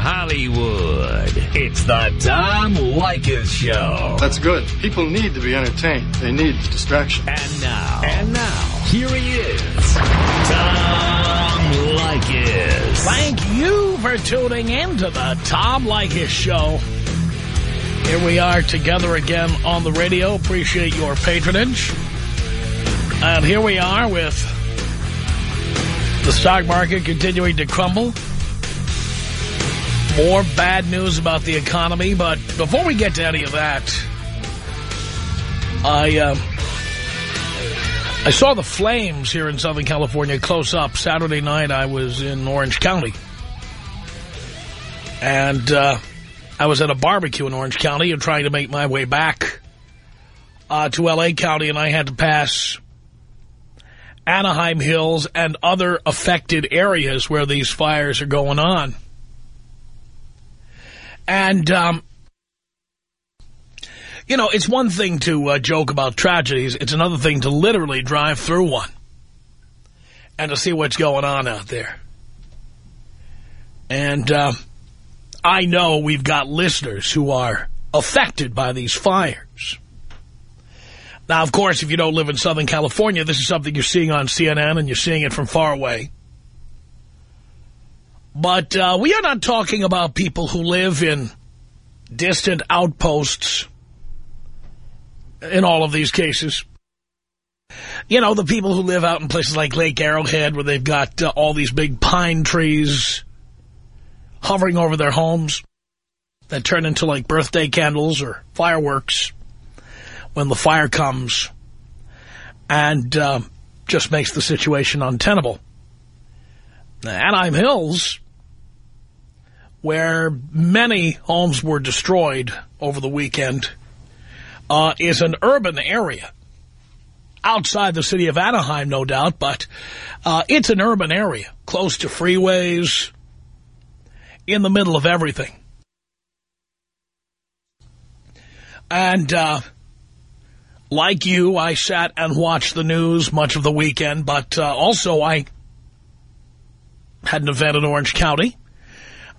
Hollywood. It's the Tom Leykis Show. That's good. People need to be entertained. They need distraction. And now. And now. Here he is. Tom Leykis. Thank you for tuning in to the Tom Leykis Show. Here we are together again on the radio. Appreciate your patronage. And here we are with the stock market continuing to crumble. More bad news about the economy. But before we get to any of that, I, uh, I saw the flames here in Southern California close up. Saturday night I was in Orange County. And uh, I was at a barbecue in Orange County and trying to make my way back uh, to L.A. County, and I had to pass Anaheim Hills and other affected areas where these fires are going on. And, um, you know, it's one thing to uh, joke about tragedies. It's another thing to literally drive through one and to see what's going on out there. And uh, I know we've got listeners who are affected by these fires. Now, of course, if you don't live in Southern California, this is something you're seeing on CNN and you're seeing it from far away. But uh, we are not talking about people who live in distant outposts in all of these cases. You know, the people who live out in places like Lake Arrowhead where they've got uh, all these big pine trees hovering over their homes that turn into like birthday candles or fireworks when the fire comes and uh, just makes the situation untenable. Anaheim Hills, where many homes were destroyed over the weekend, uh, is an urban area. Outside the city of Anaheim, no doubt, but uh, it's an urban area, close to freeways, in the middle of everything. And uh, like you, I sat and watched the news much of the weekend, but uh, also I had an event in Orange County,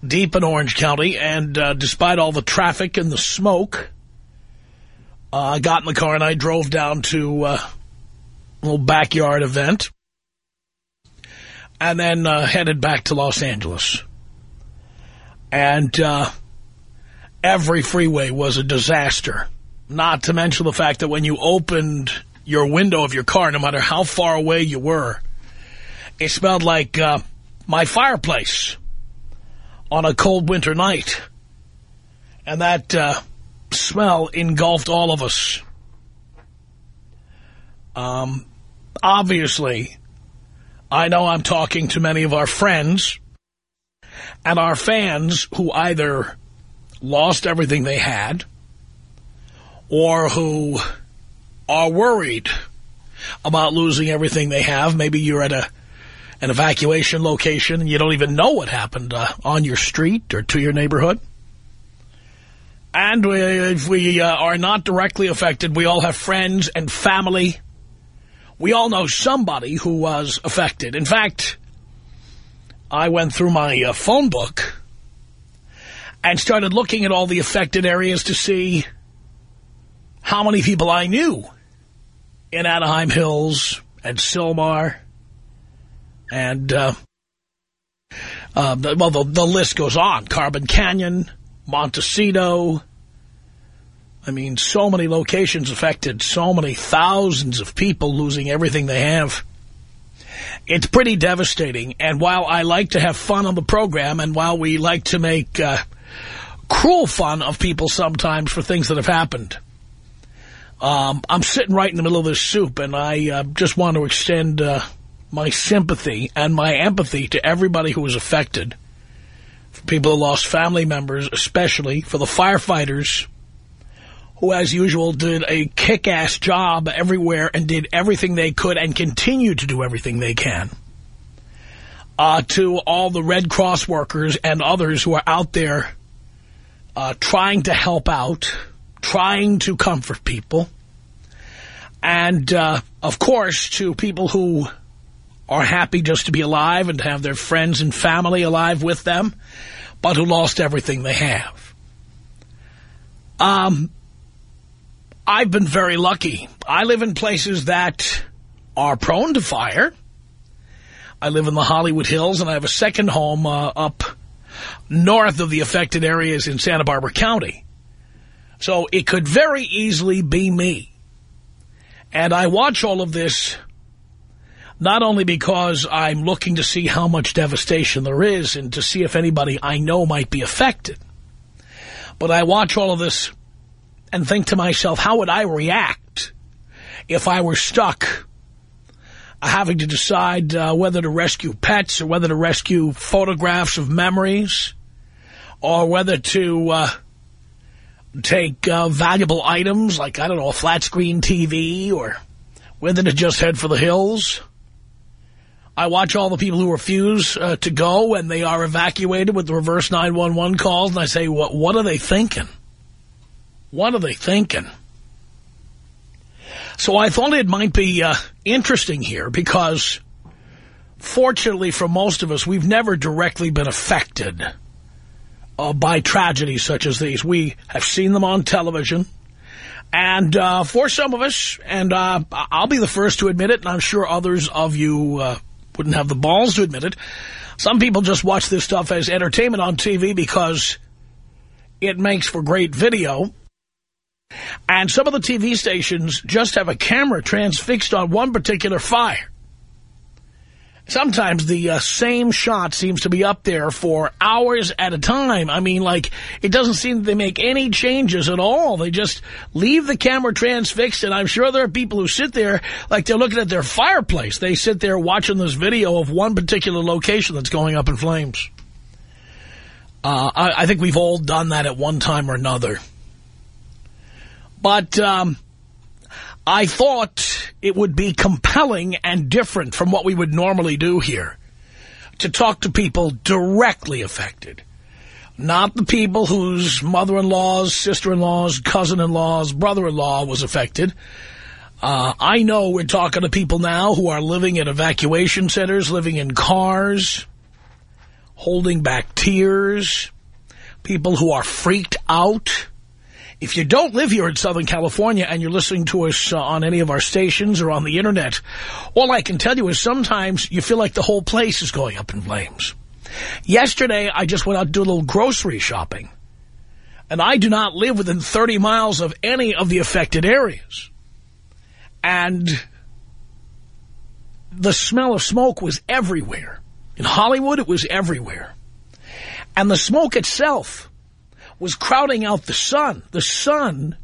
deep in Orange County, and uh, despite all the traffic and the smoke, uh, I got in the car and I drove down to uh, a little backyard event and then uh, headed back to Los Angeles. And uh, every freeway was a disaster, not to mention the fact that when you opened your window of your car, no matter how far away you were, it smelled like uh, my fireplace on a cold winter night. And that uh, smell engulfed all of us. Um, obviously, I know I'm talking to many of our friends and our fans who either lost everything they had or who are worried about losing everything they have. Maybe you're at a an evacuation location and you don't even know what happened uh, on your street or to your neighborhood. And we, if we uh, are not directly affected, we all have friends and family. We all know somebody who was affected. In fact, I went through my uh, phone book and started looking at all the affected areas to see how many people I knew in Anaheim Hills and Sylmar and, uh, uh, well, the, the list goes on. Carbon Canyon, Montecito. I mean, so many locations affected, so many thousands of people losing everything they have. It's pretty devastating. And while I like to have fun on the program, and while we like to make uh, cruel fun of people sometimes for things that have happened, um, I'm sitting right in the middle of this soup, and I uh, just want to extend uh, my sympathy and my empathy to everybody who was affected. For people who lost family members, especially for the firefighters who, as usual, did a kick-ass job everywhere and did everything they could and continue to do everything they can. Uh, to all the Red Cross workers and others who are out there uh, trying to help out, trying to comfort people. And, uh, of course, to people who are happy just to be alive and to have their friends and family alive with them. but who lost everything they have. Um, I've been very lucky. I live in places that are prone to fire. I live in the Hollywood Hills, and I have a second home uh, up north of the affected areas in Santa Barbara County. So it could very easily be me. And I watch all of this not only because I'm looking to see how much devastation there is and to see if anybody I know might be affected, but I watch all of this and think to myself, how would I react if I were stuck having to decide uh, whether to rescue pets or whether to rescue photographs of memories or whether to uh, take uh, valuable items like, I don't know, a flat screen TV or whether to just head for the hills. I watch all the people who refuse uh, to go when they are evacuated with the reverse 911 calls, and I say, what, what are they thinking? What are they thinking? So I thought it might be uh, interesting here because, fortunately for most of us, we've never directly been affected uh, by tragedies such as these. We have seen them on television. And uh, for some of us, and uh, I'll be the first to admit it, and I'm sure others of you uh, wouldn't have the balls to admit it, some people just watch this stuff as entertainment on TV because it makes for great video. And some of the TV stations just have a camera transfixed on one particular fire. Sometimes the uh, same shot seems to be up there for hours at a time. I mean, like, it doesn't seem that they make any changes at all. They just leave the camera transfixed, and I'm sure there are people who sit there like they're looking at their fireplace. They sit there watching this video of one particular location that's going up in flames. Uh, I, I think we've all done that at one time or another. But um, I thought it would be compelling and different from what we would normally do here to talk to people directly affected. Not the people whose mother-in-laws, sister-in-laws, cousin-in-laws, brother-in-law was affected. Uh, I know we're talking to people now who are living in evacuation centers, living in cars, holding back tears, people who are freaked out if you don't live here in Southern California and you're listening to us uh, on any of our stations or on the Internet, all I can tell you is sometimes you feel like the whole place is going up in flames. Yesterday, I just went out to do a little grocery shopping. And I do not live within 30 miles of any of the affected areas. And the smell of smoke was everywhere. In Hollywood, it was everywhere. And the smoke itself was crowding out the sun. The sun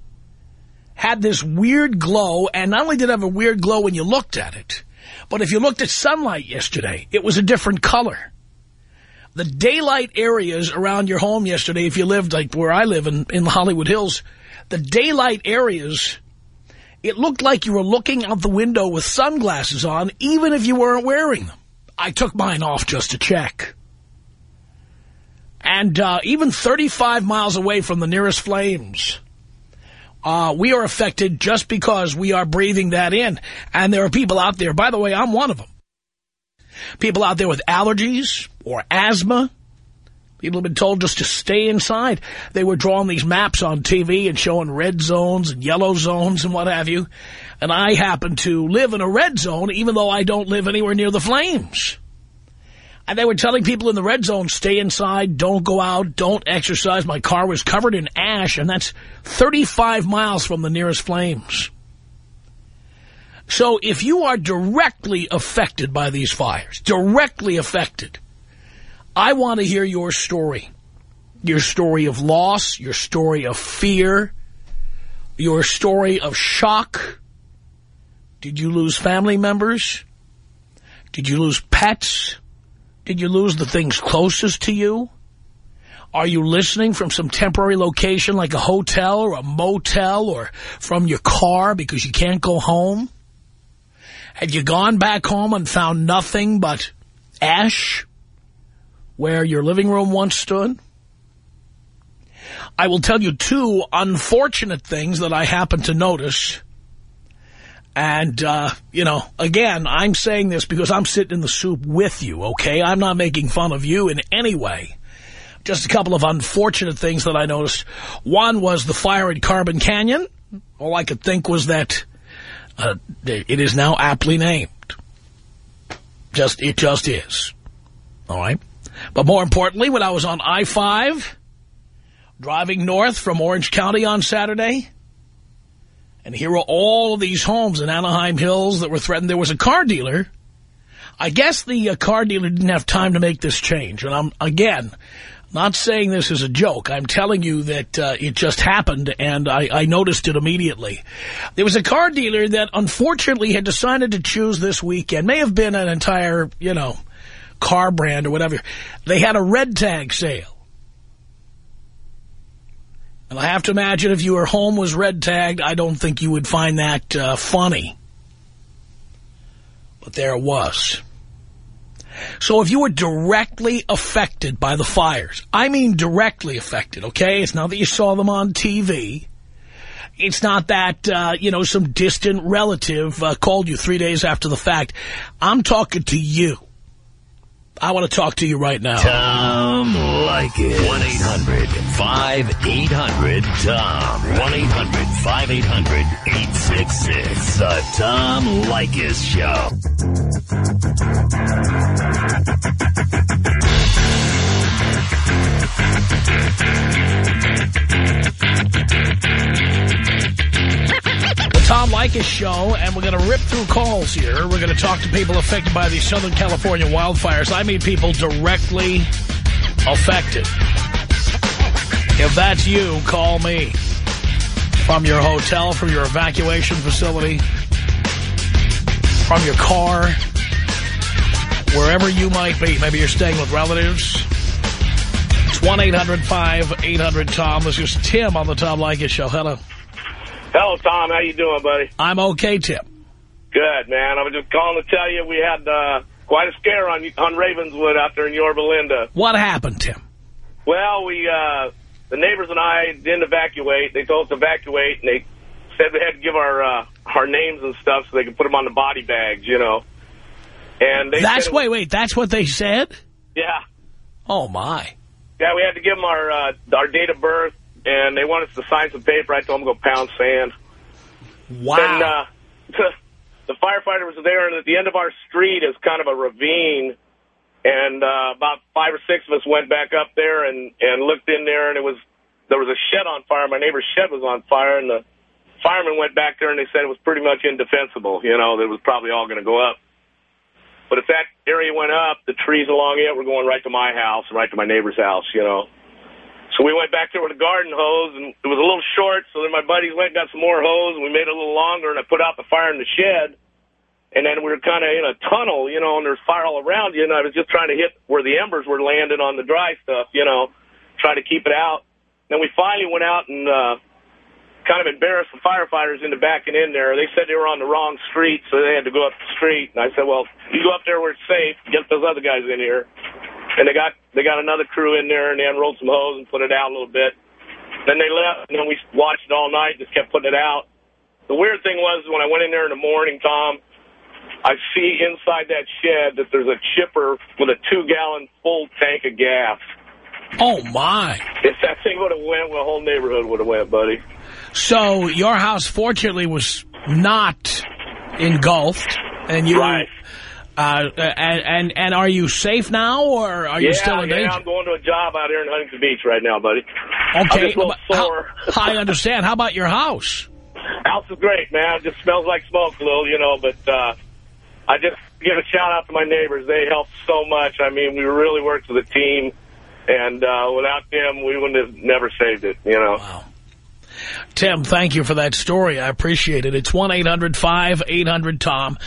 had this weird glow, and not only did it have a weird glow when you looked at it, but if you looked at sunlight yesterday, it was a different color. The daylight areas around your home yesterday, if you lived like where I live in, in the Hollywood Hills, the daylight areas, it looked like you were looking out the window with sunglasses on, even if you weren't wearing them. I took mine off just to check. And uh, even 35 miles away from the nearest flames, uh, we are affected just because we are breathing that in. And there are people out there, by the way, I'm one of them. People out there with allergies or asthma. People have been told just to stay inside. They were drawing these maps on TV and showing red zones and yellow zones and what have you. And I happen to live in a red zone even though I don't live anywhere near the flames. And they were telling people in the red zone, stay inside, don't go out, don't exercise. My car was covered in ash, and that's 35 miles from the nearest flames. So if you are directly affected by these fires, directly affected, I want to hear your story. Your story of loss, your story of fear, your story of shock. Did you lose family members? Did you lose pets? Did you lose the things closest to you? Are you listening from some temporary location like a hotel or a motel or from your car because you can't go home? Have you gone back home and found nothing but ash where your living room once stood? I will tell you two unfortunate things that I happen to notice and, uh, you know, again, I'm saying this because I'm sitting in the soup with you, okay? I'm not making fun of you in any way. Just a couple of unfortunate things that I noticed. One was the fire in Carbon Canyon. All I could think was that uh, it is now aptly named. Just It just is. All right? But more importantly, when I was on I-5, driving north from Orange County on Saturday, and here are all of these homes in Anaheim Hills that were threatened. There was a car dealer. I guess the uh, car dealer didn't have time to make this change. And I'm, again, not saying this is a joke. I'm telling you that uh, it just happened, and I, I noticed it immediately. There was a car dealer that unfortunately had decided to choose this weekend. May have been an entire, you know, car brand or whatever. They had a red tag sale. And I have to imagine if your home was red tagged, I don't think you would find that uh, funny. But there it was. So if you were directly affected by the fires, I mean directly affected, okay? It's not that you saw them on TV. It's not that, uh, you know, some distant relative uh, called you three days after the fact. I'm talking to you. I want to talk to you right now. Tom Leykis. 1-800-5800-TOM. 1-800-5800-866. The Tom Leykis Show. The Tom Leykis Show, and we're going to rip through calls here. We're going to talk to people affected by the Southern California wildfires. I mean people directly affected. If that's you, call me. From your hotel, from your evacuation facility, from your car, wherever you might be. Maybe you're staying with relatives. It's 1-800-5800-TOM. This is Tim on the Tom Leykis Show. Hello. Hello, Tom. How you doing, buddy? I'm okay, Tim. Good, man. I was just calling to tell you we had uh, quite a scare on on Ravenswood out there in Yorba Linda. What happened, Tim? Well, we uh, the neighbors and I didn't evacuate. They told us to evacuate, and they said we had to give our uh, our names and stuff so they could put them on the body bags, you know. And they That's wait, wait. That's what they said. Yeah, Oh my. Yeah. We had to give them our uh, our date of birth, and they wanted us to sign some paper. I told them to go pound sand. Wow. And uh, the firefighter was there, and at the end of our street is kind of a ravine. And uh, about five or six of us went back up there and, and looked in there, and it was there was a shed on fire. My neighbor's shed was on fire, and the firemen went back there, and they said it was pretty much indefensible. You know, that it was probably all going to go up. But if that area went up, the trees along it were going right to my house right to my neighbor's house, you know. So we went back there with a garden hose, and it was a little short, so then my buddies went and got some more hose, and we made it a little longer, and I put out the fire in the shed. And then we were kind of in a tunnel, you know, and there's fire all around you, and I was just trying to hit where the embers were landing on the dry stuff, you know, trying to keep it out. Then we finally went out and uh, kind of embarrassed the firefighters into backing in there. They said they were on the wrong street, so they had to go up the street. And I said, well, you go up there where it's safe, get those other guys in here. And they got they got another crew in there, and they unrolled some hose and put it out a little bit. Then they left, and then we watched it all night, just kept putting it out. The weird thing was when I went in there in the morning, Tom, I see inside that shed that there's a chipper with a two-gallon full tank of gas. oh my. If that thing would have went, the whole neighborhood would have went, buddy. So your house fortunately was not engulfed, and you. Right. Uh, and, and and are you safe now, or are you still in yeah, danger? I'm going to a job out here in Huntington Beach right now, buddy. Okay, just a little how- I understand. How about your house? House is great, man. It just smells like smoke a little, you know, but uh, I just give a shout out to my neighbors. They helped so much. I mean, we really worked as a team, and uh, without them, we wouldn't have never saved it, you know. Wow. Tim, thank you for that story. I appreciate it. It's 1-800-5800-TOM.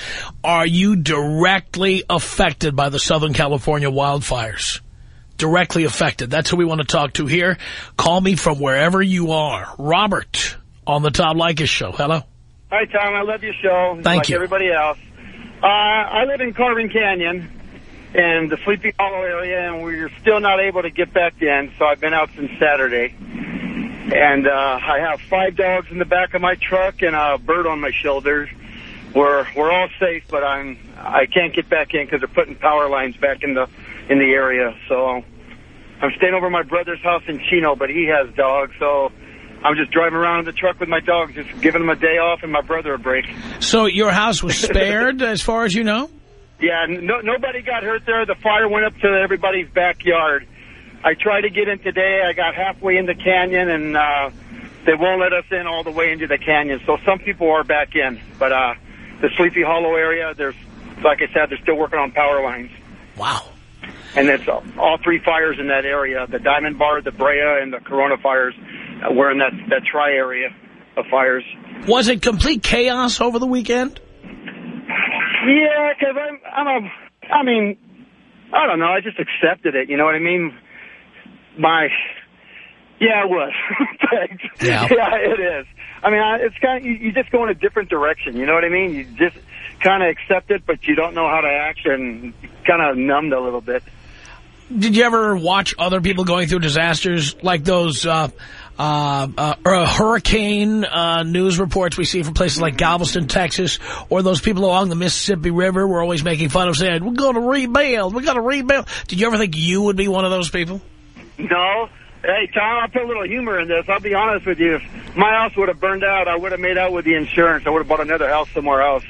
Are you directly affected by the Southern California wildfires? Directly affected. That's who we want to talk to here. Call me from wherever you are. Robert on the Tom Leykis Show. Hello. Hi, Tom. I love your show. Thank like you. everybody else. Uh, I live in Carbon Canyon in the Sleepy Hollow area, and we're still not able to get back in, so I've been out since Saturday. And uh, I have five dogs in the back of my truck and a bird on my shoulder. We're we're all safe, but I'm I can't get back in because they're putting power lines back in the in the area. So I'm staying over at my brother's house in Chino, but he has dogs, so I'm just driving around in the truck with my dogs, just giving them a day off and my brother a break. So your house was spared, as far as you know? Yeah, no, nobody got hurt there. The fire went up to everybody's backyard. I tried to get in today. I got halfway in the canyon, and uh, they won't let us in all the way into the canyon. So some people are back in. But uh, the Sleepy Hollow area, there's, like I said, they're still working on power lines. Wow. And it's all, all three fires in that area, the Diamond Bar, the Brea, and the Corona fires. Uh, we're in that, that tri-area of fires. Was it complete chaos over the weekend? Yeah, because I'm, I'm a, I mean, I don't know. I just accepted it. You know what I mean? My, yeah, it was. Thanks. Yeah. yeah, it is. I mean, I, it's kind of, you, you just go in a different direction. You know what I mean? You just kind of accept it, but you don't know how to act and kind of numbed a little bit. Did you ever watch other people going through disasters like those uh, uh, uh, hurricane uh, news reports we see from places like Galveston, Texas, or those people along the Mississippi River were always making fun of saying, we're going to rebuild, we're going to rebuild. Did you ever think you would be one of those people? No. Hey, Tom, I'll put a little humor in this. I'll be honest with you. If my house would have burned out, I would have made out with the insurance. I would have bought another house somewhere else.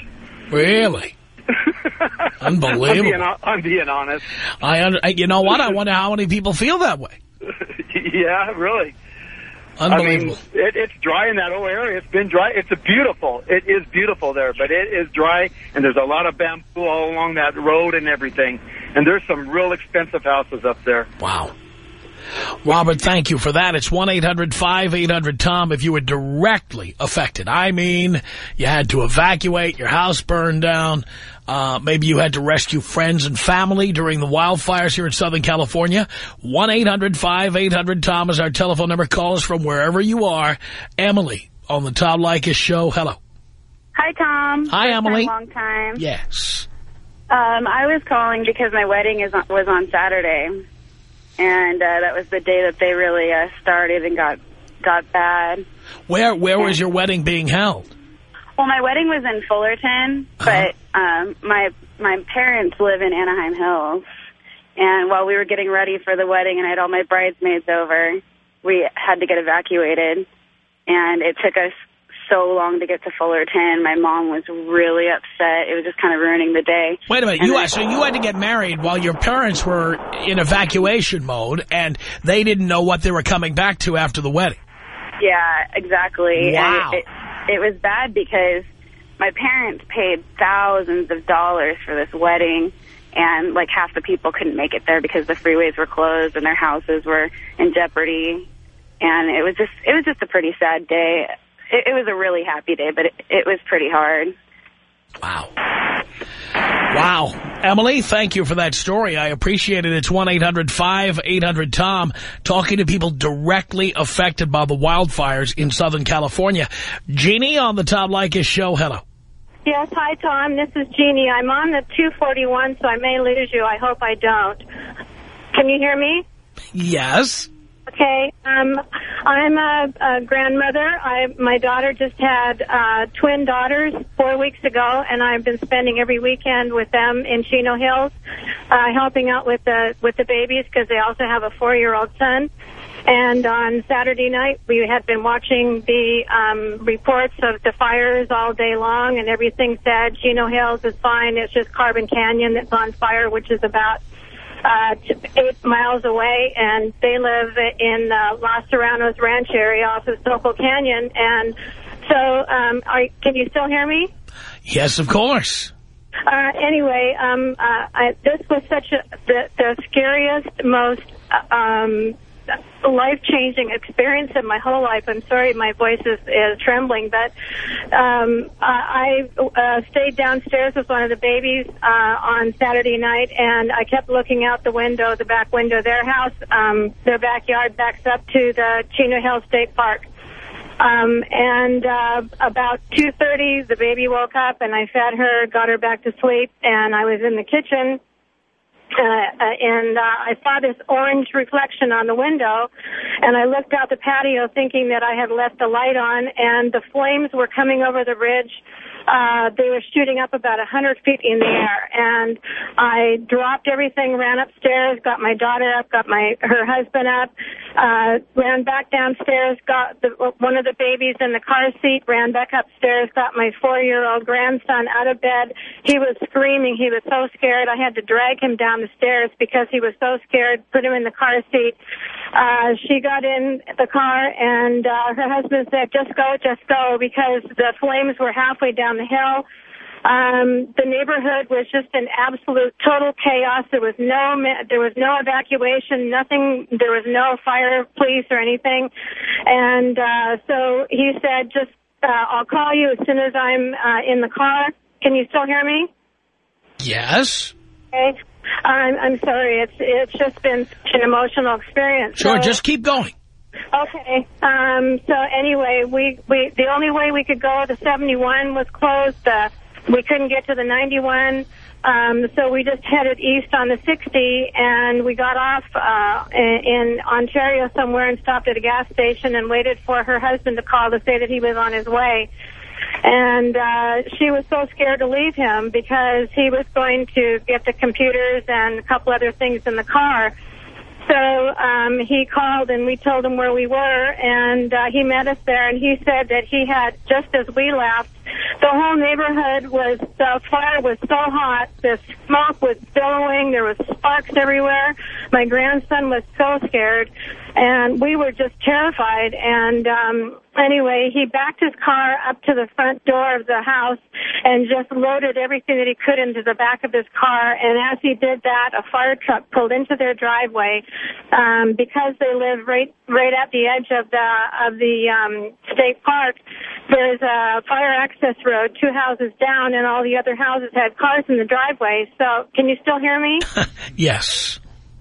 Really? Unbelievable. I'm being, I'm being honest. I, you know what? I wonder how many people feel that way. yeah, really. Unbelievable. I mean, it, it's dry in that whole area. It's been dry. It's a beautiful. It is beautiful there, but it is dry, and there's a lot of bamboo all along that road and everything. And there's some real expensive houses up there. Wow. Robert, thank you for that. It's 1-800-5800-TOM if you were directly affected. I mean, you had to evacuate, your house burned down, uh, maybe you had to rescue friends and family during the wildfires here in Southern California. 1-800-5800-TOM is our telephone number. Call us from wherever you are. Emily on the Tom Leykis show. Hello. Hi, Tom. Hi, First Emily. Time, long time. Yes. Um, I was calling because my wedding is on, was on Saturday, and uh, that was the day that they really uh, started and got got bad. Where where was your wedding being held? Well, my wedding was in Fullerton, but um, my my parents live in Anaheim Hills, and while we were getting ready for the wedding and I had all my bridesmaids over, we had to get evacuated, and it took us so long to get to Fullerton. My mom was really upset. It was just kind of ruining the day. Wait a minute. And You so you had to get married while your parents were in evacuation mode, and they didn't know what they were coming back to after the wedding. Yeah, exactly. Wow. And it, it, it was bad because my parents paid thousands of dollars for this wedding, and like half the people couldn't make it there because the freeways were closed and their houses were in jeopardy. And it was just it was just a pretty sad day. It, it was a really happy day, but it, it was pretty hard. Wow. Wow. Emily, thank you for that story. I appreciate it. It's 1-800-5800-TOM, talking to people directly affected by the wildfires in Southern California. Jeannie on the Tom Leykis show. Hello. Yes, hi, Tom. This is Jeannie. I'm on the 241, so I may lose you. I hope I don't. Can you hear me? Yes. Okay. Um, I'm a, a grandmother. I my daughter just had uh, twin daughters four weeks ago, and I've been spending every weekend with them in Chino Hills, uh, helping out with the with the babies because they also have a four year old son. And on Saturday night, we had been watching the um, reports of the fires all day long, and everything said Chino Hills is fine. It's just Carbon Canyon that's on fire, which is about uh, eight miles away, and they live in uh, Los Serranos Ranch area off of Soquel Canyon. And so, um, are, can you still hear me? Yes, of course. Uh, anyway, um, uh, I, this was such a the, the scariest, most uh, um, life-changing experience of my whole life. I'm sorry, my voice is, is trembling, but um, I uh, stayed downstairs with one of the babies uh, on Saturday night, and I kept looking out the window, the back window of their house. Um, their backyard backs up to the Chino Hill State Park. Um, and uh, about 2.30, the baby woke up, and I fed her, got her back to sleep, and I was in the kitchen, uh, uh, and uh, I saw this orange reflection on the window, and I looked out the patio thinking that I had left the light on, and the flames were coming over the ridge uh, they were shooting up about 100 feet in the air. And I dropped everything, ran upstairs, got my daughter up, got my her husband up, uh, ran back downstairs, got the, one of the babies in the car seat, ran back upstairs, got my four-year-old grandson out of bed. He was screaming. He was so scared. I had to drag him down the stairs because he was so scared, put him in the car seat. Uh, she got in the car and uh, her husband said, just go, just go, because the flames were halfway down the hill. Um, the neighborhood was just an absolute total chaos. There was no there was no evacuation, nothing. There was no fire, police, or anything. And uh, so he said, "Just uh, I'll call you as soon as I'm uh, in the car." Can you still hear me? Yes. Okay. I'm I'm sorry. It's it's just been an emotional experience. Sure. So- just keep going. Okay. Um, so anyway, we, we the only way we could go, the 71 was closed. Uh, we couldn't get to the 91. Um, so we just headed east on the 60, and we got off uh, in, in Ontario somewhere and stopped at a gas station and waited for her husband to call to say that he was on his way. And uh, she was so scared to leave him because he was going to get the computers and a couple other things in the car. So um, he called and we told him where we were, and uh, he met us there. And he said that he had just as we left, the whole neighborhood was the fire was so hot, the smoke was billowing, there was sparks everywhere. My grandson was so scared, and we were just terrified. And um, anyway, he backed his car up to the front door of the house and just loaded everything that he could into the back of his car. And as he did that, a fire truck pulled into their driveway um, because they live right right at the edge of the of the um, state park. There's a fire access road two houses down, and all the other houses had cars in the driveway. So, can you still hear me? Yes.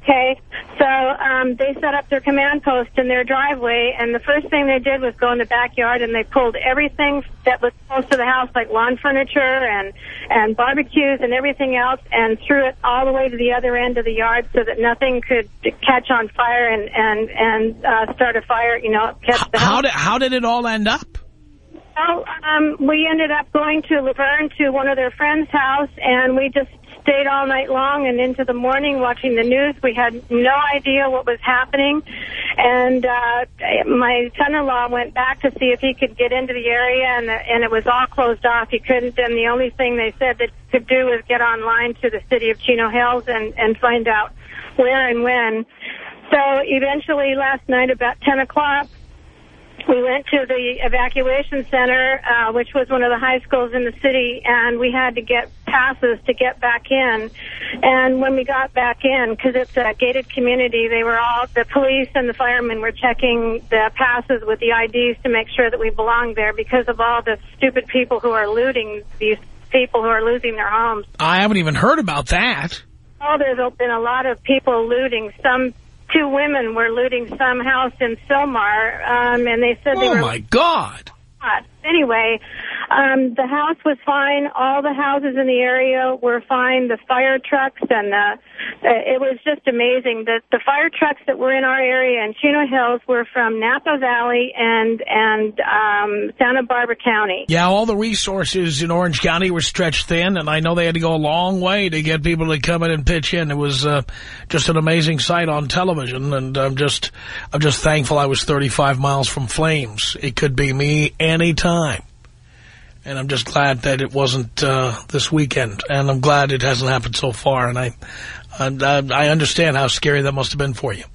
Okay, so um, they set up their command post in their driveway, and the first thing they did was go in the backyard and they pulled everything that was close to the house, like lawn furniture and and barbecues and everything else, and threw it all the way to the other end of the yard so that nothing could catch on fire and and and uh, start a fire. You know, catch the How house. did how did it all end up? Well, um, we ended up going to La Verne to one of their friends' house, and we just stayed all night long and into the morning watching the news. We had no idea what was happening, and uh, my son-in-law went back to see if he could get into the area, and and it was all closed off. He couldn't, and the only thing they said that could do was get online to the city of Chino Hills and and find out where and when. So eventually, last night about 10 o'clock, we went to the evacuation center, uh, which was one of the high schools in the city, and we had to get passes to get back in. And when we got back in, because it's a gated community, they were all, the police and the firemen were checking the passes with the IDs to make sure that we belonged there because of all the stupid people who are looting these people who are losing their homes. I haven't even heard about that. Oh, there's been a lot of people looting. Some two women were looting some house in Sylmar, um, and they said they were... Oh, my God. hot. Anyway, um, the house was fine. All the houses in the area were fine. The fire trucks and the, uh, it was just amazing. The, the fire trucks that were in our area in Chino Hills were from Napa Valley and and um, Santa Barbara County. Yeah, all the resources in Orange County were stretched thin, and I know they had to go a long way to get people to come in and pitch in. It was uh, just an amazing sight on television, and I'm just, I'm just thankful I was 35 miles from flames. It could be me anytime. And I'm just glad that it wasn't uh, this weekend, and I'm glad it hasn't happened so far, and I, and, uh, I understand how scary that must have been for you.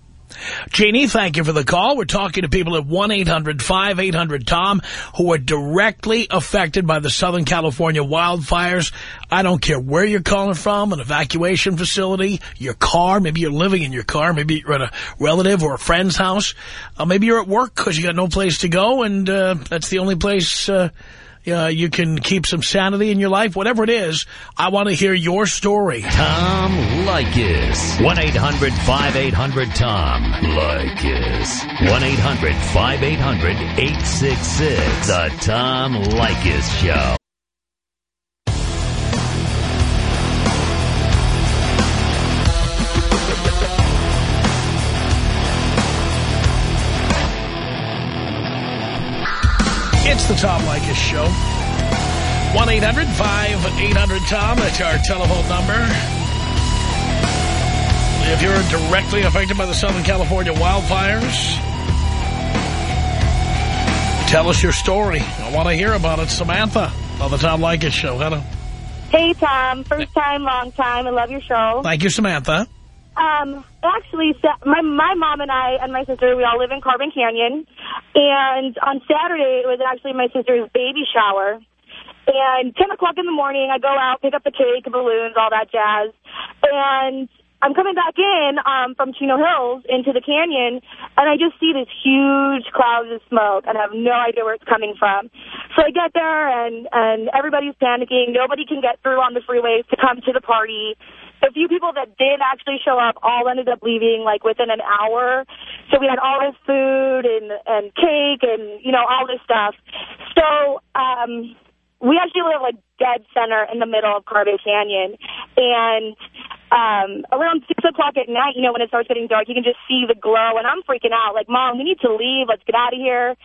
Jeannie, thank you for the call. We're talking to people at 1-800-5800-TOM who are directly affected by the Southern California wildfires. I don't care where you're calling from, an evacuation facility, your car, maybe you're living in your car, maybe you're at a relative or a friend's house. Uh, maybe you're at work because you got no place to go and uh, that's the only place... Uh, uh, you can keep some sanity in your life, whatever it is. I want to hear your story. Tom Leykis. 1-800-5800-TOM. Leykis. 1-800-5800-866. The Tom Leykis Show. It's the Tom Leykis Show. 1-800-5800-TOM. That's our telephone number. If you're directly affected by the Southern California wildfires, tell us your story. I want to hear about it. Samantha on the Tom Leykis Show. Hello. Hey, Tom. First time, long time. I love your show. Thank you, Samantha. Um, actually, my my mom and I and my sister, we all live in Carbon Canyon. And on Saturday, it was actually my sister's baby shower. And 10 o'clock in the morning, I go out, pick up the cake, balloons, all that jazz. And I'm coming back in um, from Chino Hills into the canyon, and I just see this huge cloud of smoke, and I have no idea where it's coming from. So I get there, and, and everybody's panicking. Nobody can get through on the freeways to come to the party. The few people that did actually show up all ended up leaving, like, within an hour. So we had all this food and, and cake and, you know, all this stuff. So um, we actually live, like, dead center in the middle of Carbon Canyon, and um, around 6 o'clock at night, you know, when it starts getting dark, you can just see the glow. And I'm freaking out. Like, Mom, we need to leave. Let's get out of here.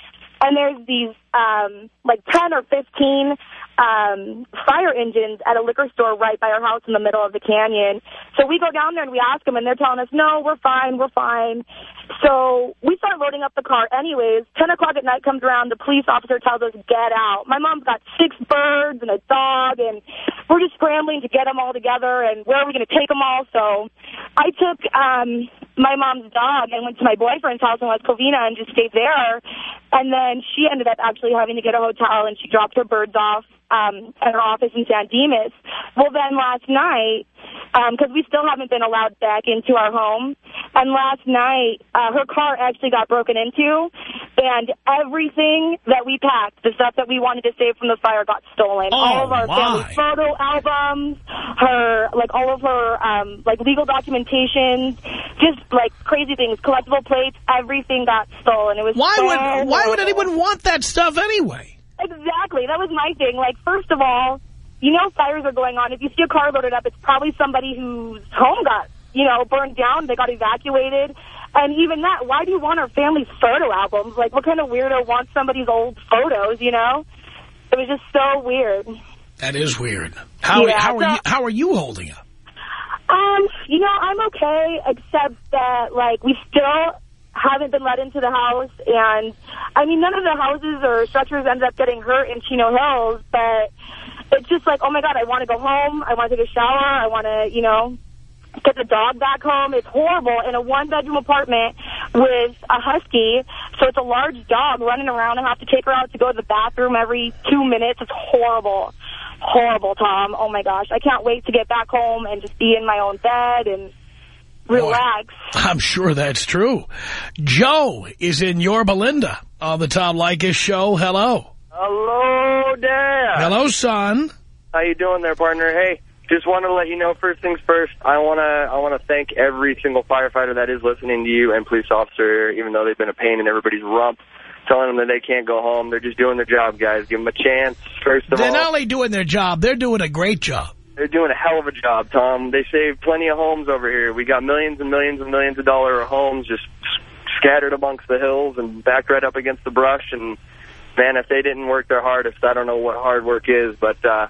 And there's these, um, like, 10 or 15 um, fire engines at a liquor store right by our house in the middle of the canyon. So we go down there and we ask them, and they're telling us, no, we're fine, we're fine. So we start loading up the car anyways. 10 o'clock at night comes around, the police officer tells us, get out. My mom's got six birds and a dog, and we're just scrambling to get them all together, and where are we going to take them all? So I took um, my mom's dog and went to my boyfriend's house in West Covina and just stayed there. And then she ended up actually having to get a hotel, and she dropped her birds off um, at her office in San Dimas. Well, then last night, because um, we still haven't been allowed back into our home, and last night uh, her car actually got broken into, and everything that we packed, the stuff that we wanted to save from the fire, got stolen. Oh, all of our my. family photo albums, her like all of her um, like legal documentations, just like crazy things, collectible plates, everything got stolen. It was Why so would why would anyone want that stuff anyway? Exactly. That was my thing. Like, first of all, you know fires are going on. If you see a car loaded up, it's probably somebody whose home got, you know, burned down. They got evacuated. And even that, why do you want our family's photo albums? Like, what kind of weirdo wants somebody's old photos, you know? It was just so weird. That is weird. How Yeah, how are you how are you holding up? Um, you know, I'm okay, except that, like, we still haven't been let into the house. And, I mean, none of the houses or structures ended up getting hurt in Chino Hills, but it's just like, oh, my God, I want to go home. I want to take a shower. I want to, you know, get the dog back home. It's horrible in a one-bedroom apartment with a husky. So it's a large dog running around. I have to take her out to go to the bathroom every two minutes. It's horrible. Horrible, Tom. Oh, my gosh. I can't wait to get back home and just be in my own bed and relax. I'm sure that's true. Joe is in Yorba Linda on the Tom Leykis show. Hello. Hello, Dad. Hello, son. How you doing there, partner? Hey, just want to let you know, first things first, I want to I want to thank every single firefighter that is listening to you and police officer, even though they've been a pain in everybody's rump, telling them that they can't go home. They're just doing their job, guys. Give them a chance, first of all. They're all. not only doing their job, they're doing a great job. They're doing a hell of a job, Tom. They saved plenty of homes over here. We got millions and millions and millions of dollar homes just scattered amongst the hills and backed right up against the brush. And, man, if they didn't work their hardest, I don't know what hard work is. But uh,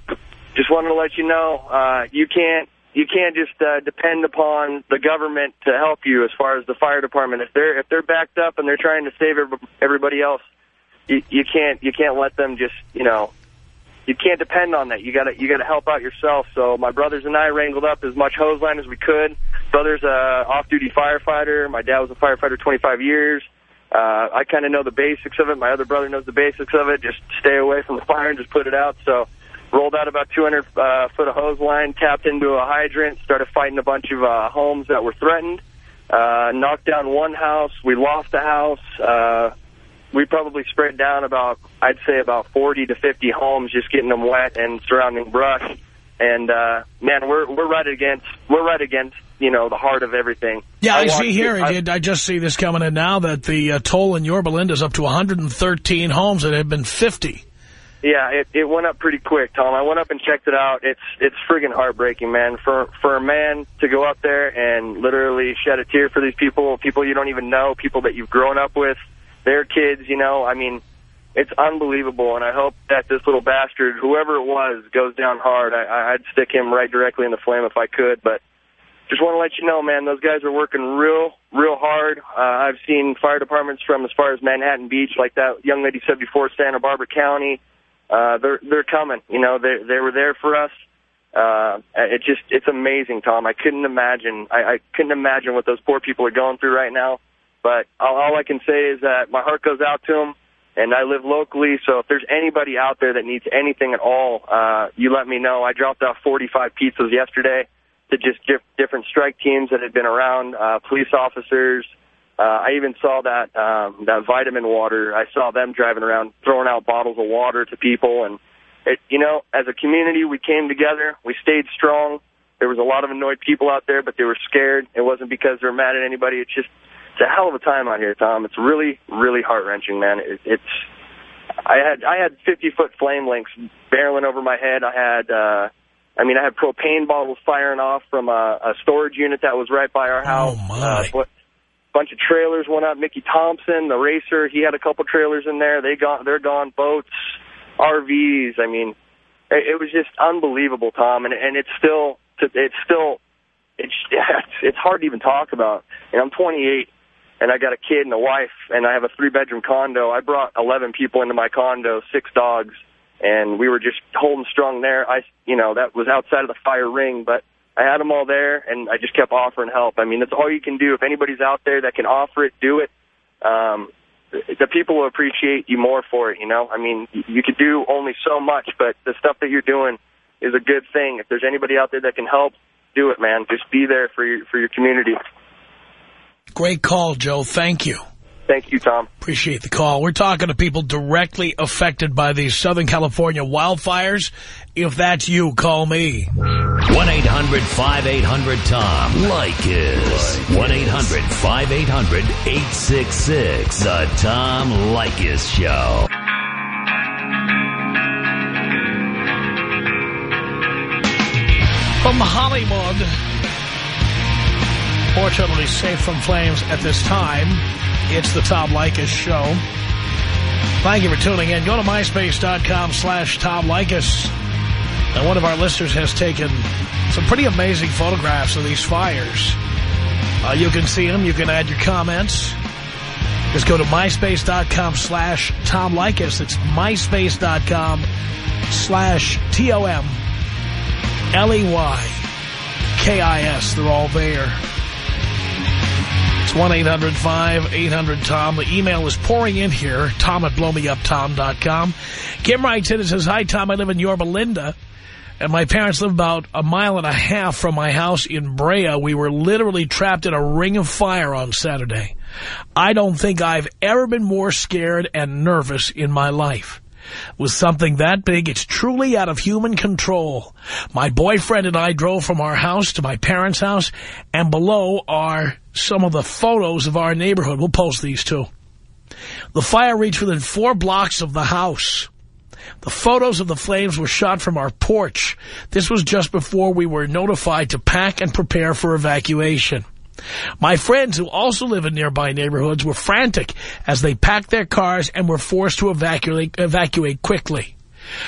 just wanted to let you know, uh, you can't you can't just uh, depend upon the government to help you as far as the fire department. If they're if they're backed up and they're trying to save everybody else, you, you can't you can't let them just you know you can't depend on that. You got to you got to help out yourself. So my brothers and I wrangled up as much hose line as we could. Brother's a off-duty firefighter. My dad was a firefighter 25 years. Uh, I kind of know the basics of it. My other brother knows the basics of it. Just stay away from the fire and just put it out. So rolled out about 200 uh, foot of hose line, tapped into a hydrant, started fighting a bunch of uh, homes that were threatened. Uh, knocked down one house. We lost a house. Uh, we probably spread down about, I'd say about 40 to 50 homes, just getting them wet and surrounding brush. And uh, man, we're we're right against we're right against you know the heart of everything. Yeah, I, walked see here, I- I, I just see this coming in now, that the uh, toll in Yorba Linda is up to 113 homes that have been 50. Yeah, it, it went up pretty quick, Tom. I went up and checked it out. It's it's friggin' heartbreaking, man. For for a man to go up there and literally shed a tear for these people, people you don't even know, people that you've grown up with, their kids. You know, I mean, it's unbelievable, and I hope that this little bastard, whoever it was, goes down hard. I, I'd stick him right directly in the flame if I could, but just want to let you know, man, those guys are working real, real hard. Uh, I've seen fire departments from as far as Manhattan Beach, like that young lady said before, Santa Barbara County. Uh, they're they're coming. You know, they they were there for us. Uh, it just it's amazing, Tom. I couldn't imagine. I, I couldn't imagine what those poor people are going through right now. But all, all I can say is that my heart goes out to them, and I live locally. So if there's anybody out there that needs anything at all, uh, you let me know. I dropped off 45 pizzas yesterday to just dif different strike teams that had been around, uh, police officers. Uh, I even saw that um, that vitamin water. I saw them driving around throwing out bottles of water to people, and it, you know, as a community, we came together. We stayed strong. There was a lot of annoyed people out there, but they were scared. It wasn't because they're mad at anybody. It's just it's a hell of a time out here, Tom. It's really, really heart wrenching, man. It, it's I had I had 50 foot flame links barreling over my head. I had. uh I mean, I had propane bottles firing off from a, a storage unit that was right by our house. Oh, my. Uh, bunch of trailers went up. Mickey Thompson, the racer, he had a couple trailers in there. They got, they're gone. Boats, RVs. I mean, it, it was just unbelievable, Tom. And, and it's still, it's still, it's, it's hard to even talk about. And I'm 28 and I got a kid and a wife and I have a three bedroom condo. I brought 11 people into my condo, six dogs and we were just holding strong there. I, you know, that was outside of the fire ring, but I had them all there, and I just kept offering help. I mean, that's all you can do. If anybody's out there that can offer it, do it. Um, the people will appreciate you more for it, you know? I mean, you could do only so much, but the stuff that you're doing is a good thing. If there's anybody out there that can help, do it, man. Just be there for your, for your community. Great call, Joe. Thank you. Thank you, Tom. Appreciate the call. We're talking to people directly affected by these Southern California wildfires. If that's you, call me. 1-800-5800-TOM. Leykis. 1-800-5800-866. The Tom Leykis Show. From Hollywood, fortunately safe from flames at this time, it's the Tom Leykis Show. Thank you for tuning in. Go to myspace.com slash Tom Leykis. And one of our listeners has taken some pretty amazing photographs of these fires. Uh, you can see them. You can add your comments. Just go to myspace.com slash Tom Leykis. It's myspace.com slash T-O-M-L-E-Y-K-I-S. They're all there. It's 1-800-5800-TOM. The email is pouring in here, tom at blowmeuptom.com. Kim writes in and says, Hi, Tom. I live in Yorba Linda, and my parents live about a mile and a half from my house in Brea. We were literally trapped in a ring of fire on Saturday. I don't think I've ever been more scared and nervous in my life. With something that big, it's truly out of human control. My boyfriend and I drove from our house to my parents' house, and below are some of the photos of our neighborhood. We'll post these, too. The fire reached within four blocks of the house. The photos of the flames were shot from our porch. This was just before we were notified to pack and prepare for evacuation. My friends who also live in nearby neighborhoods were frantic as they packed their cars and were forced to evacuate, evacuate quickly.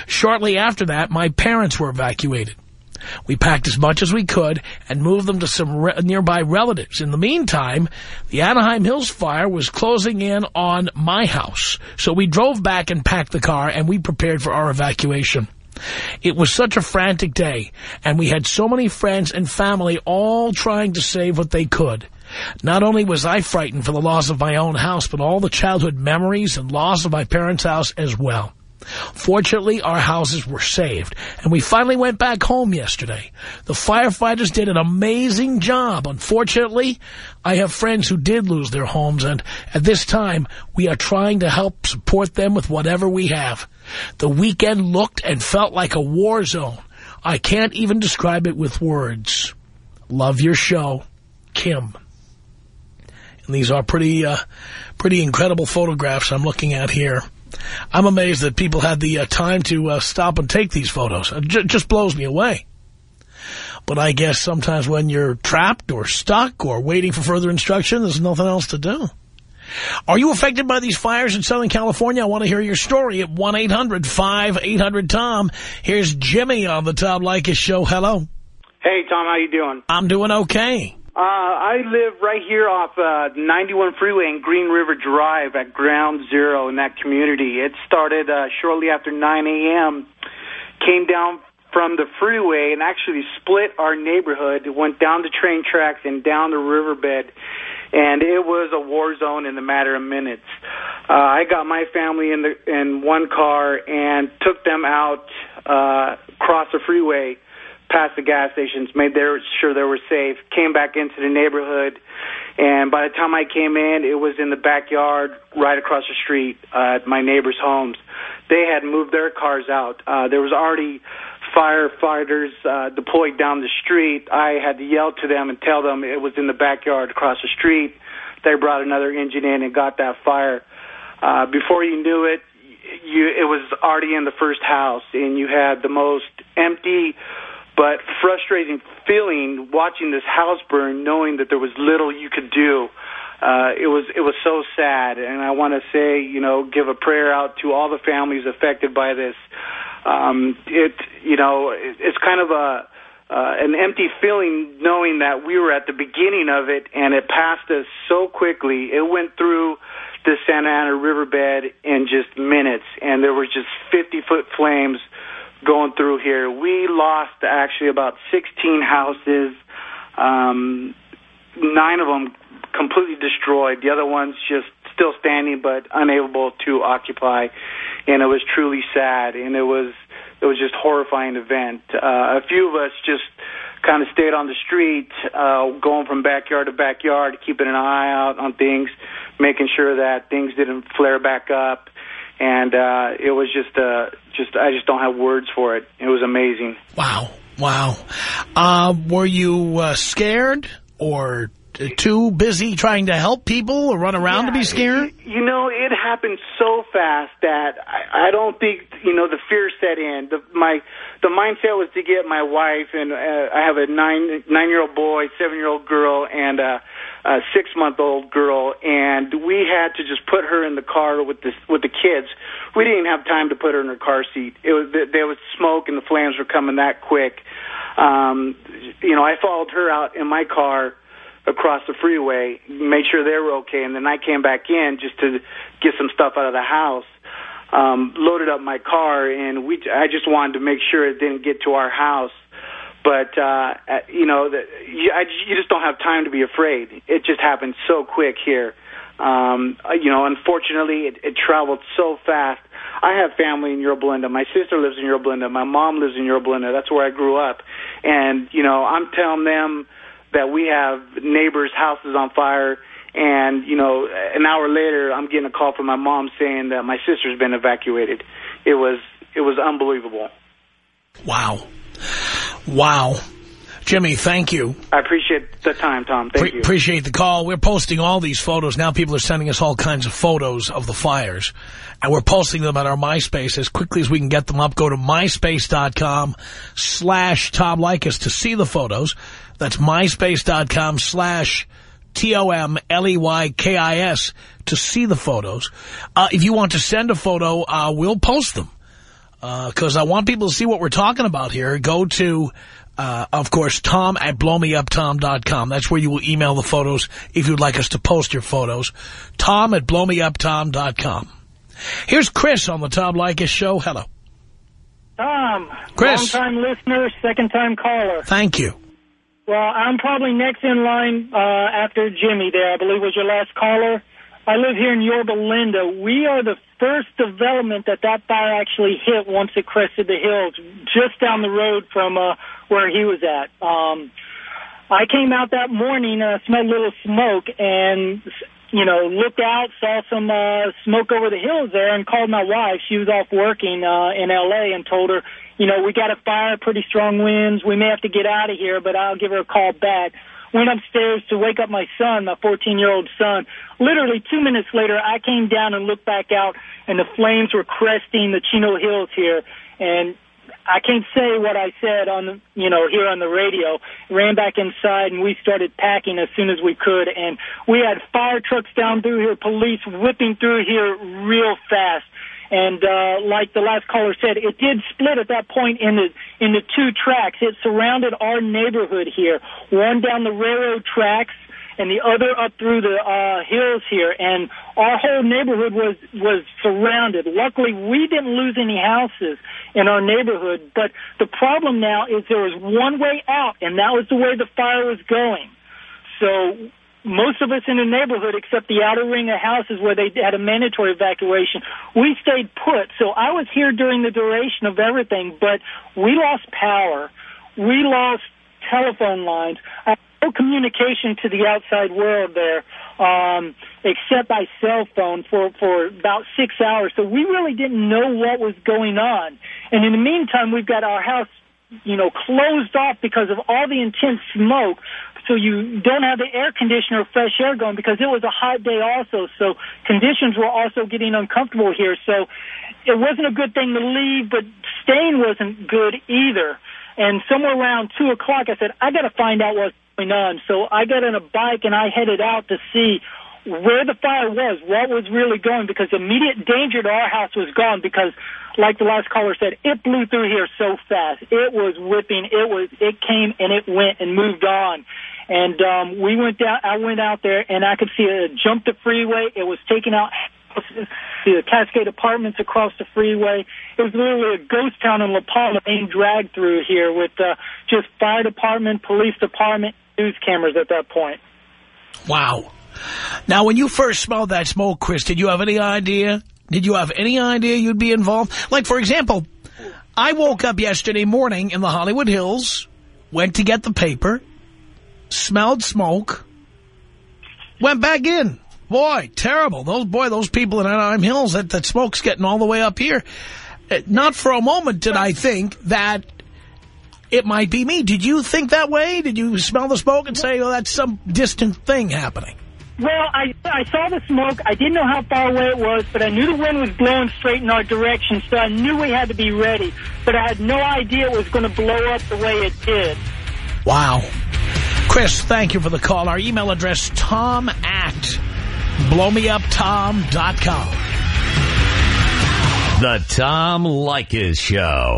Shortly after that, my parents were evacuated. We packed as much as we could and moved them to some re nearby relatives. In the meantime, the Anaheim Hills fire was closing in on my house. So we drove back and packed the car and we prepared for our evacuation. It was such a frantic day, and we had so many friends and family all trying to save what they could. Not only was I frightened for the loss of my own house, but all the childhood memories and loss of my parents' house as well. Fortunately, our houses were saved, and we finally went back home yesterday. The firefighters did an amazing job. Unfortunately, I have friends who did lose their homes, and at this time, we are trying to help support them with whatever we have. The weekend looked and felt like a war zone. I can't even describe it with words. Love your show, Kim. And these are pretty, uh, pretty incredible photographs I'm looking at here. I'm amazed that people had the uh, time to uh, stop and take these photos. It just blows me away. But I guess sometimes when you're trapped or stuck or waiting for further instruction, there's nothing else to do. Are you affected by these fires in Southern California? I want to hear your story at 1-800-5800-TOM. Here's Jimmy on the Tom Leykis show. Hello. Hey, Tom, how you doing? I'm doing okay. Uh, I live right here off uh, 91 Freeway and Green River Drive at Ground Zero in that community. It started uh, shortly after 9 a.m., came down from the freeway and actually split our neighborhood, went down the train tracks and down the riverbed, and it was a war zone in a matter of minutes. Uh, I got my family in the in one car and took them out uh, across the freeway past the gas stations, made their, sure they were safe, came back into the neighborhood, and by the time I came in, it was in the backyard right across the street uh, at my neighbors' homes. They had moved their cars out. Uh, there was already firefighters uh, deployed down the street. I had to yell to them and tell them it was in the backyard across the street. They brought another engine in and got that fire. Uh, before you knew it, you, it was already in the first house, and you had the most empty but frustrating feeling watching this house burn, knowing that there was little you could do. Uh, it was it was so sad, and I want to say, you know, give a prayer out to all the families affected by this. Um, it, you know, it, it's kind of a uh, an empty feeling knowing that we were at the beginning of it, and it passed us so quickly. It went through the Santa Ana riverbed in just minutes, and there were just 50 foot flames going through here. We lost actually about 16 houses, um, nine of them completely destroyed. The other ones just still standing but unable to occupy, and it was truly sad. And it was it was just horrifying event. Uh, a few of us just kind of stayed on the street, uh, going from backyard to backyard, keeping an eye out on things, making sure that things didn't flare back up and uh, it was just uh, just I just don't have words for it. It was amazing. Wow, wow. Uh, were you uh, scared or too busy trying to help people or run around yeah, to be scared? You know, it happened so fast that I, I don't think you know the fear set in. The, my the mindset was to get my wife and uh, I have a nine nine year old boy, seven year old girl, and. a six month old girl, and we had to just put her in the car with the with the kids. We didn't have time to put her in her car seat. It was there was smoke and the flames were coming that quick. Um, you know, I followed her out in my car across the freeway, made sure they were okay, and then I came back in just to get some stuff out of the house. Um, loaded up my car, and we I just wanted to make sure it didn't get to our house but uh, you know, the, you, I, you just don't have time to be afraid. It just happened so quick here. Um, uh, you know, unfortunately, it, it traveled so fast. I have family in Yorba Linda. My sister lives in Yorba Linda. My mom lives in Yorba Linda. That's where I grew up. And you know, I'm telling them that we have neighbors' houses on fire. And you know, an hour later, I'm getting a call from my mom saying that my sister's been evacuated. It was it was unbelievable. Wow. Wow. Jimmy, thank you. I appreciate the time, Tom. Thank Pre you. Appreciate the call. We're posting all these photos. Now people are sending us all kinds of photos of the fires. And we're posting them on our MySpace as quickly as we can get them up. Go to myspace.com slash Tom Leykis to see the photos. That's myspace.com slash T-O-M-L-E-Y-K-I-S to see the photos. Uh, if you want to send a photo, uh, we'll post them because uh, I want people to see what we're talking about here. Go to, uh, of course, tom at blowmeuptom.com. That's where you will email the photos if you'd like us to post your photos. Tom at blowmeuptom.com. Here's Chris on the Tom Leykis show. Hello. Tom, Chris. long-time listener, second-time caller. Thank you. Well, I'm probably next in line uh, after Jimmy there, I believe was your last caller. I live here in Yorba Linda. We are the first development that that fire actually hit once it crested the hills, just down the road from uh, where he was at. Um, I came out that morning, uh, smelled a little smoke, and you know, looked out, saw some uh, smoke over the hills there, and called my wife. She was off working uh, in L.A. and told her, you know, we got a fire, pretty strong winds. We may have to get out of here, but I'll give her a call back went upstairs to wake up my son, my 14-year-old son. Literally two minutes later, I came down and looked back out, and the flames were cresting the Chino Hills here. And I can't say what I said on the, you know, here on the radio. Ran back inside and we started packing as soon as we could. And we had fire trucks down through here, police whipping through here real fast. And uh, like the last caller said, it did split at that point in the in the two tracks. It surrounded our neighborhood here, one down the railroad tracks and the other up through the uh, hills here, and our whole neighborhood was was surrounded. Luckily, we didn't lose any houses in our neighborhood, but the problem now is there was one way out, and that was the way the fire was going. So most of us in the neighborhood, except the outer ring of houses where they had a mandatory evacuation, we stayed put. So I was here during the duration of everything, but we lost power. We lost telephone lines. I no communication to the outside world there, um, except by cell phone for, for about six hours. So we really didn't know what was going on. And in the meantime, we've got our house, you know, closed off because of all the intense smoke. So you don't have the air conditioner or fresh air going because it was a hot day also. So conditions were also getting uncomfortable here. So it wasn't a good thing to leave, but staying wasn't good either. And somewhere around 2 o'clock, I said, I got to find out what's going on. So I got on a bike and I headed out to see where the fire was, what was really going, because immediate danger to our house was gone because, like the last caller said, it blew through here so fast. It was whipping. It was, it came and it went and moved on. And um, we went down, I went out there and I could see it jump the freeway. It was taking out houses, the Cascade Apartments across the freeway. It was literally a ghost town in La Palma being dragged through here with uh, just fire department, police department, news cameras at that point. Wow. Now, when you first smelled that smoke, Chris, did you have any idea? Did you have any idea you'd be involved? Like, for example, I woke up yesterday morning in the Hollywood Hills, went to get the paper, smelled smoke, went back in. Boy, terrible. Those boy, those people in Anaheim Hills, that, that smoke's getting all the way up here. Uh, not for a moment did I think that it might be me. Did you think that way? Did you smell the smoke and say, oh, that's some distant thing happening? Well, I I saw the smoke. I didn't know how far away it was, but I knew the wind was blowing straight in our direction, so I knew we had to be ready. But I had no idea it was going to blow up the way it did. Wow. Chris, thank you for the call. Our email address, tom at blowmeuptom.com. The Tom Leykis Show.